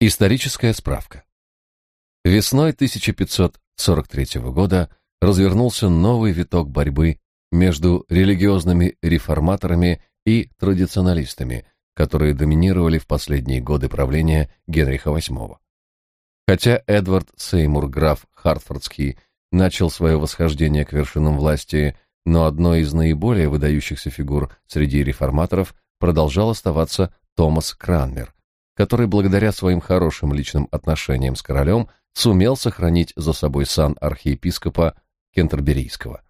Историческая справка. Весной 1543 года развернулся новый виток борьбы между религиозными реформаторами и традиционалистами, которые доминировали в последние годы правления Генриха VIII. Хотя Эдвард Сеймур, граф Хартфордский, начал свое восхождение к вершинам власти, но одной из наиболее выдающихся фигур среди реформаторов продолжал оставаться Томас Кранмер, который благодаря своим хорошим личным отношениям с королем сумел сохранить за собой сан архиепископа Кентерберийского.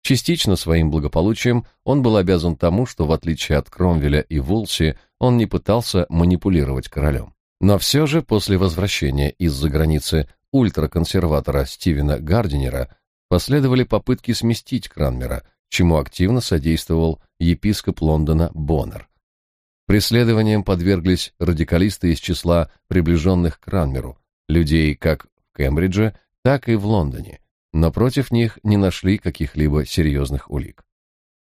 Частично своим благополучием он был обязан тому, что в отличие от Кромвеля и Вулси, он не пытался манипулировать королем. Но все же после возвращения из-за границы ультраконсерватора Стивена Гардинера последовали попытки сместить Кранмера, чему активно содействовал епископ Лондона Боннер. Преследованиям подверглись радикалисты из числа приближенных к Кранмеру, людей как в Кембридже, так и в Лондоне, но против них не нашли каких-либо серьезных улик.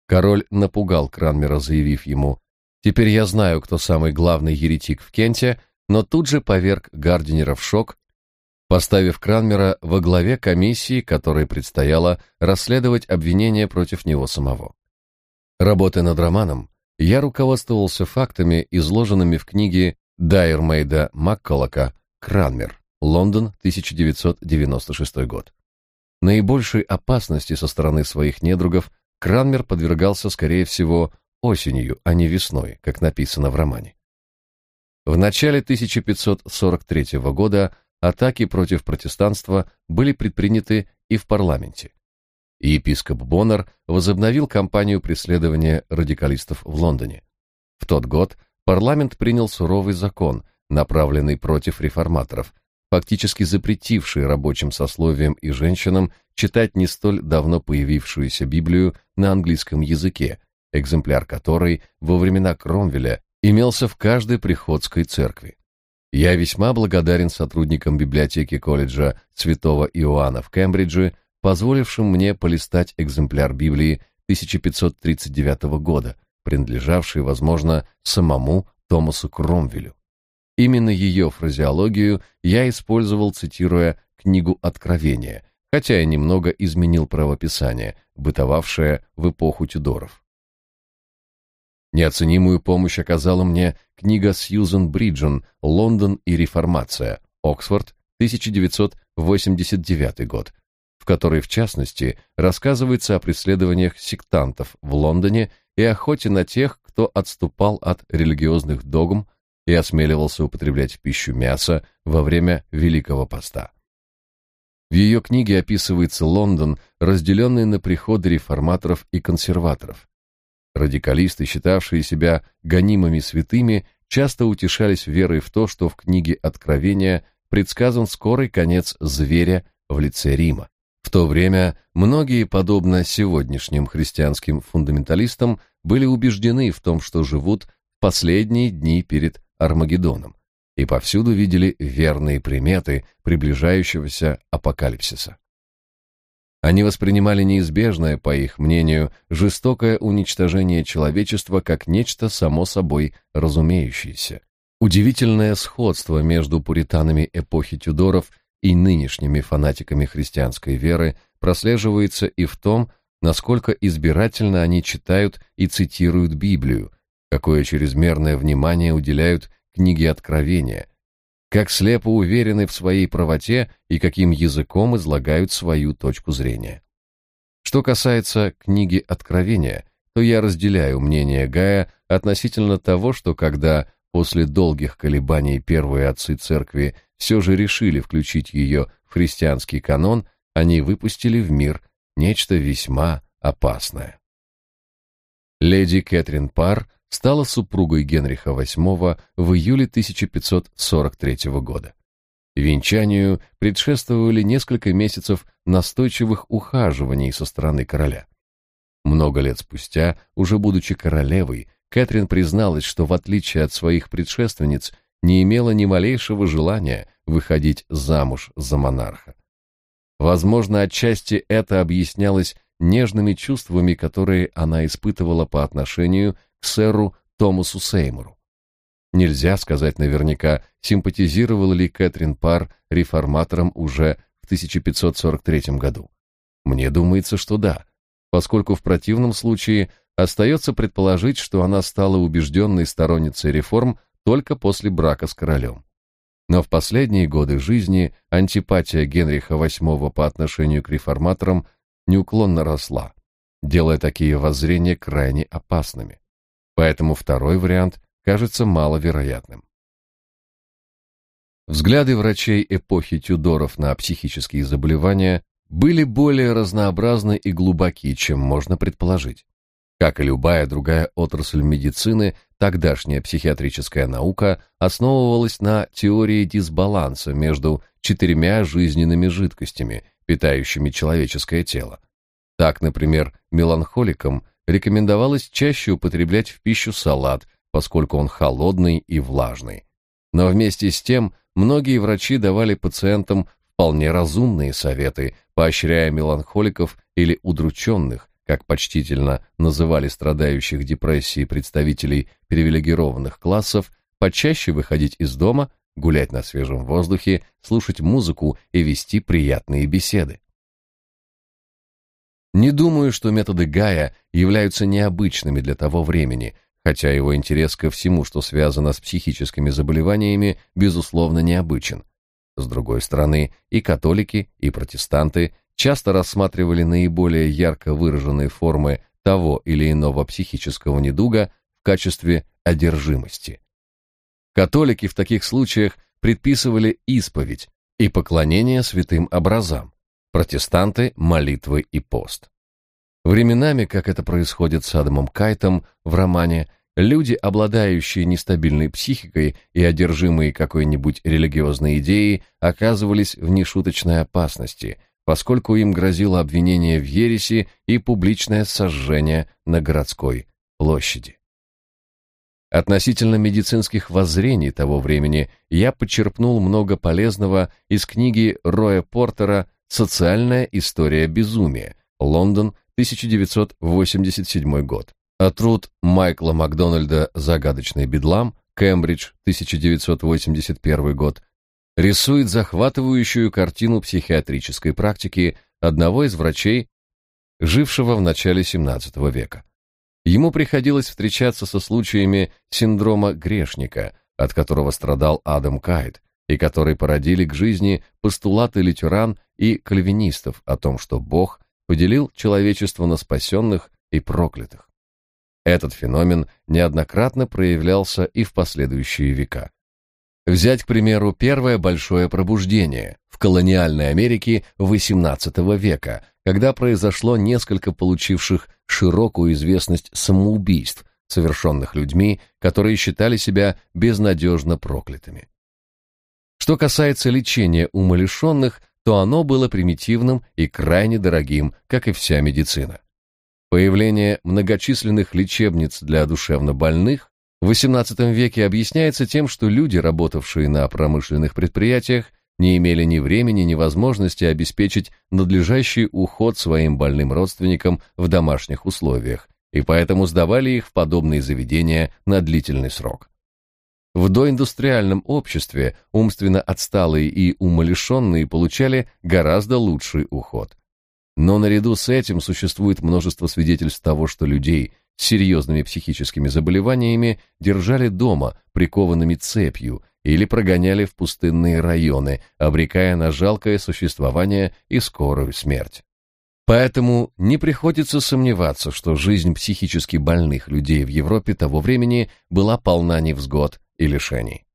Король напугал Кранмера, заявив ему «Теперь я знаю, кто самый главный еретик в Кенте», но тут же поверг Гардинера в шок, поставив Кранмера во главе комиссии, которой предстояло расследовать обвинения против него самого. Работая над романом, я руководствовался фактами, изложенными в книге Дайермейда Макколока «Кранмер. Лондон, 1996 год». Наибольшей опасности со стороны своих недругов Кранмер подвергался, скорее всего, осенью, а не весной, как написано в романе. В начале 1543 года атаки против протестанства были предприняты и в парламенте. Епископ Боннер возобновил кампанию преследования радикалистов в Лондоне. В тот год парламент принял суровый закон, направленный против реформаторов, фактически запретивший рабочим сословиям и женщинам читать не столь давно появившуюся Библию на английском языке, экземпляр которой во времена Кромвеля имелся в каждой приходской церкви. Я весьма благодарен сотрудникам библиотеки колледжа Святого Иоанна в Кембридже, позволившим мне полистать экземпляр Библии 1539 года, принадлежавший, возможно, самому Томасу Кромвелю. Именно ее фразеологию я использовал, цитируя книгу Откровения, хотя и немного изменил правописание, бытовавшее в эпоху Тюдоров. Неоценимую помощь оказала мне книга Сьюзен Бриджен «Лондон и реформация», Оксфорд, 1989 год, которой, в частности, рассказывается о преследованиях сектантов в Лондоне и охоте на тех, кто отступал от религиозных догм, и осмеливался употреблять пищу мясо во время Великого Поста. В ее книге описывается Лондон, разделенный на приходы реформаторов и консерваторов. Радикалисты, считавшие себя гонимыми святыми, часто утешались верой в то, что в книге Откровения предсказан скорый конец зверя в лице Рима. В то время многие, подобно сегодняшним христианским фундаменталистам, были убеждены в том, что живут в последние дни перед Армагеддоном, и повсюду видели верные приметы приближающегося апокалипсиса. Они воспринимали неизбежное, по их мнению, жестокое уничтожение человечества как нечто само собой разумеющееся. Удивительное сходство между пуританами эпохи Тюдоров и нынешними фанатиками христианской веры прослеживается и в том, насколько избирательно они читают и цитируют Библию, какое чрезмерное внимание уделяют книге Откровения, как слепо уверены в своей правоте и каким языком излагают свою точку зрения. Что касается книги Откровения, то я разделяю мнение Гая относительно того, что когда после долгих колебаний первые отцы церкви все же решили включить ее в христианский канон, они выпустили в мир нечто весьма опасное. Леди Кэтрин Парр стала супругой Генриха VIII в июле 1543 года. Венчанию предшествовали несколько месяцев настойчивых ухаживаний со стороны короля. Много лет спустя, уже будучи королевой, Кэтрин призналась, что в отличие от своих предшественниц, не имела ни малейшего желания выходить замуж за монарха. Возможно, отчасти это объяснялось нежными чувствами, которые она испытывала по отношению к сэру Томасу Сеймуру. Нельзя сказать наверняка, симпатизировала ли Кэтрин Пар реформаторам уже в 1543 году. Мне думается, что да, поскольку в противном случае остается предположить, что она стала убежденной сторонницей реформ только после брака с королем. Но в последние годы жизни антипатия Генриха VIII по отношению к реформаторам неуклонно росла, делая такие воззрения крайне опасными. Поэтому второй вариант кажется маловероятным. Взгляды врачей эпохи Тюдоров на психические заболевания были более разнообразны и глубоки, чем можно предположить. Как и любая другая отрасль медицины, тогдашняя психиатрическая наука основывалась на теории дисбаланса между четырьмя жизненными жидкостями, питающими человеческое тело. Так, например, меланхоликам рекомендовалось чаще употреблять в пищу салат, поскольку он холодный и влажный. Но вместе с тем многие врачи давали пациентам вполне разумные советы, поощряя меланхоликов или удрученных как почтительно называли страдающих депрессией представителей привилегированных классов, почаще выходить из дома, гулять на свежем воздухе, слушать музыку и вести приятные беседы. Не думаю, что методы Гая являются необычными для того времени, хотя его интерес ко всему, что связано с психическими заболеваниями, безусловно, необычен. С другой стороны, и католики, и протестанты часто рассматривали наиболее ярко выраженные формы того или иного психического недуга в качестве одержимости. Католики в таких случаях предписывали исповедь и поклонение святым образам, протестанты – молитвы и пост. Временами, как это происходит с Адамом Кайтом в романе, люди, обладающие нестабильной психикой и одержимые какой-нибудь религиозной идеей, оказывались в нешуточной опасности, поскольку им грозило обвинение в ереси и публичное сожжение на городской площади. Относительно медицинских воззрений того времени я почерпнул много полезного из книги Роя Портера «Социальная история безумия», Лондон, 1987 год, а труд Майкла Макдональда «Загадочный бедлам», Кембридж, 1981 год, рисует захватывающую картину психиатрической практики одного из врачей, жившего в начале XVII века. Ему приходилось встречаться со случаями синдрома грешника, от которого страдал Адам Кайт, и который породили к жизни постулаты лютеран и кальвинистов о том, что Бог поделил человечество на спасенных и проклятых. Этот феномен неоднократно проявлялся и в последующие века. Взять, к примеру, первое большое пробуждение в колониальной Америке XVIII века, когда произошло несколько получивших широкую известность самоубийств, совершенных людьми, которые считали себя безнадежно проклятыми. Что касается лечения умалишенных, то оно было примитивным и крайне дорогим, как и вся медицина. Появление многочисленных лечебниц для душевнобольных в XVIII веке объясняется тем, что люди, работавшие на промышленных предприятиях, не имели ни времени, ни возможности обеспечить надлежащий уход своим больным родственникам в домашних условиях, и поэтому сдавали их в подобные заведения на длительный срок. В доиндустриальном обществе умственно отсталые и умалишенные получали гораздо лучший уход. Но наряду с этим существует множество свидетельств того, что людей, с серьезными психическими заболеваниями держали дома, прикованными цепью, или прогоняли в пустынные районы, обрекая на жалкое существование и скорую смерть. Поэтому не приходится сомневаться, что жизнь психически больных людей в Европе того времени была полна невзгод и лишений.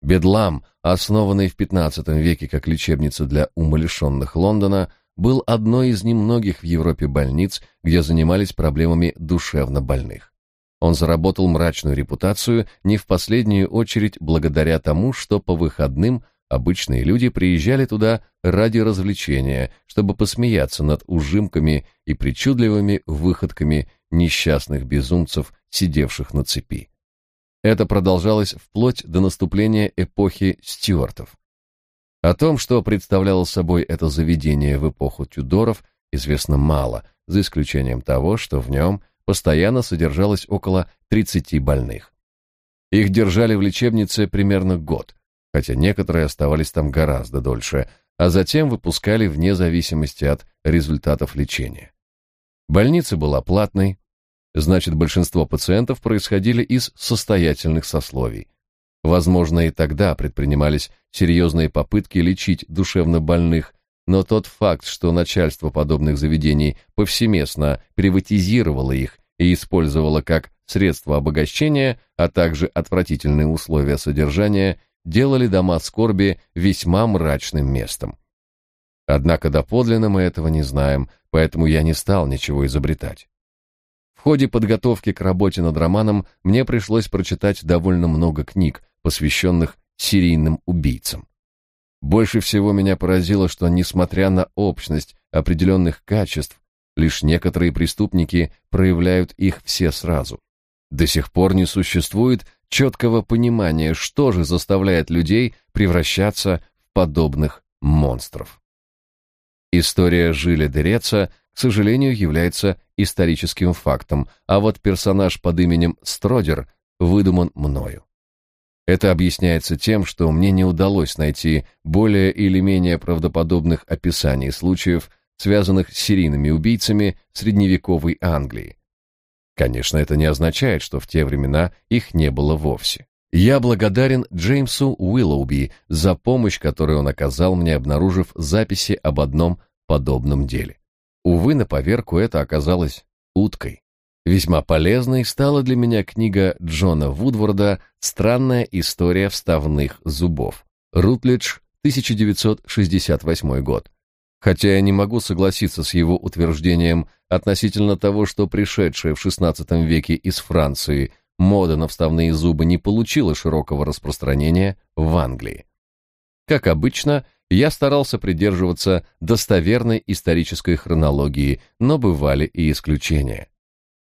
Бедлам, основанный в XV веке как лечебница для умалишенных Лондона, был одной из немногих в Европе больниц, где занимались проблемами душевно больных. Он заработал мрачную репутацию не в последнюю очередь благодаря тому, что по выходным обычные люди приезжали туда ради развлечения, чтобы посмеяться над ужимками и причудливыми выходками несчастных безумцев, сидевших на цепи. Это продолжалось вплоть до наступления эпохи Стюартов. О том, что представляло собой это заведение в эпоху Тюдоров, известно мало, за исключением того, что в нем постоянно содержалось около 30 больных. Их держали в лечебнице примерно год, хотя некоторые оставались там гораздо дольше, а затем выпускали вне зависимости от результатов лечения. Больница была платной, значит, большинство пациентов происходили из состоятельных сословий. Возможно, и тогда предпринимались серьезные попытки лечить душевно больных, но тот факт, что начальство подобных заведений повсеместно приватизировало их и использовало как средство обогащения, а также отвратительные условия содержания, делали дома скорби весьма мрачным местом. Однако доподлинно мы этого не знаем, поэтому я не стал ничего изобретать. В ходе подготовки к работе над романом мне пришлось прочитать довольно много книг, посвященных серийным убийцам. Больше всего меня поразило, что, несмотря на общность определенных качеств, лишь некоторые преступники проявляют их все сразу. До сих пор не существует четкого понимания, что же заставляет людей превращаться в подобных монстров. История Жиля Дереца, к сожалению, является историческим фактом, а вот персонаж под именем Стродер выдуман мною. Это объясняется тем, что мне не удалось найти более или менее правдоподобных описаний случаев, связанных с серийными убийцами средневековой Англии. Конечно, это не означает, что в те времена их не было вовсе. Я благодарен Джеймсу Уиллоуби за помощь, которую он оказал мне, обнаружив записи об одном подобном деле. Увы, на поверку это оказалось уткой. Весьма полезной стала для меня книга Джона Вудворда «Странная история вставных зубов». Рутлидж, 1968 год. Хотя я не могу согласиться с его утверждением относительно того, что пришедшая в XVI веке из Франции мода на вставные зубы не получила широкого распространения в Англии. Как обычно, я старался придерживаться достоверной исторической хронологии, но бывали и исключения.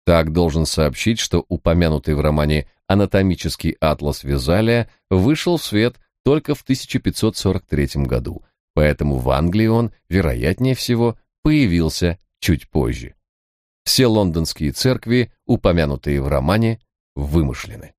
Так должен сообщить, что упомянутый в романе «Анатомический атлас Визалия» вышел в свет только в 1543 году, поэтому в Англии он, вероятнее всего, появился чуть позже. Все лондонские церкви, упомянутые в романе, вымышлены.